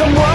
Atas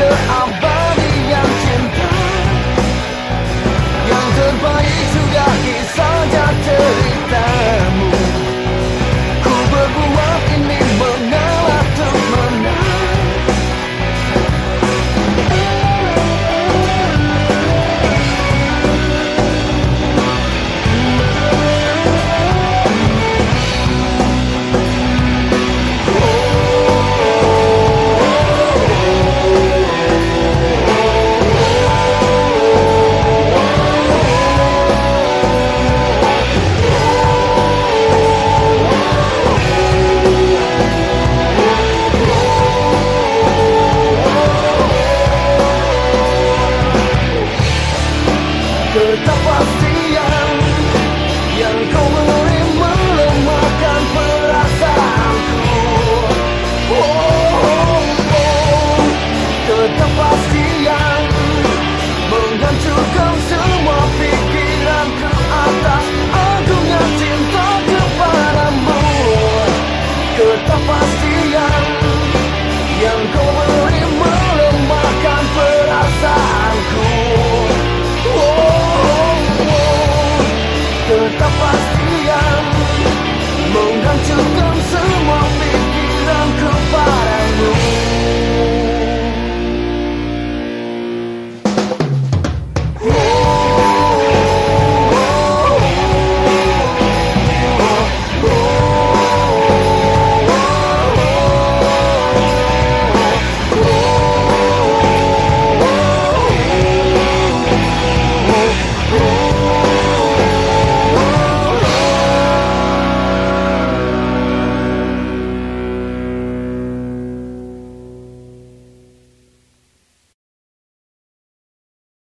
pertahankan keabadian